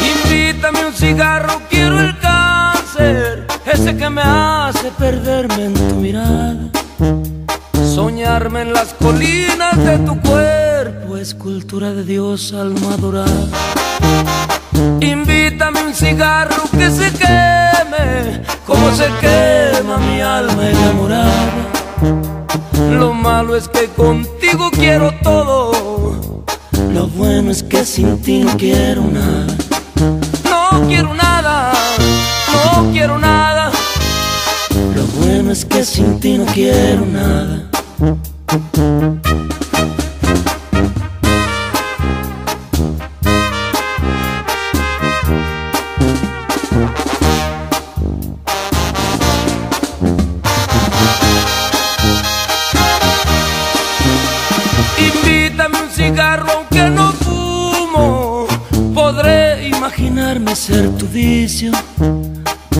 Invítame un cigarro, quiero el cáncer, ese que me hace perderme en tu mirada. Soñarme en las colinas de tu cuerpo, escultura de Dios, alma dorada. Invítame un cigarro que se queme, como se quema mi alma enamorada. Lo malo es que contigo quiero todo, lo bueno es que sin ti no quiero nada. No quiero nada, no quiero nada. Lo bueno es que sin ti no quiero nada. Invítame un cigarro aunque no fumo. Podré imaginarme ser tu vicio.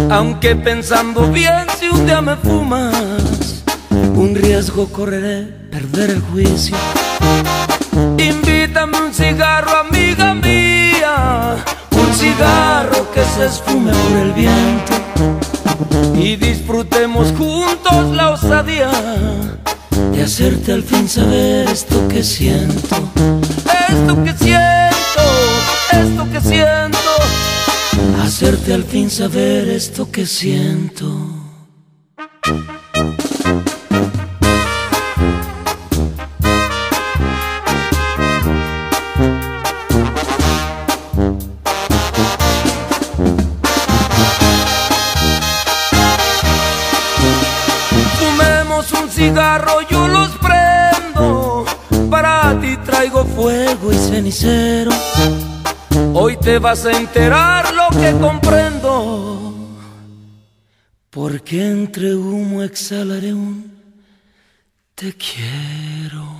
Aunque pensando bien si un día me fumas, un riesgo correré, perder el juicio. Invítame un cigarro, amiga mía, un cigarro que se esfume por el viento y disfrutemos juntos la osadía de hacerte al fin saber esto que siento, esto que siento, esto que siento, hacerte al fin saber esto que siento. cigarro yo los prendo. Para ti traigo fuego y cenicero. Hoy te vas a enterar lo que comprendo. Porque entre humo exhalaré un te quiero.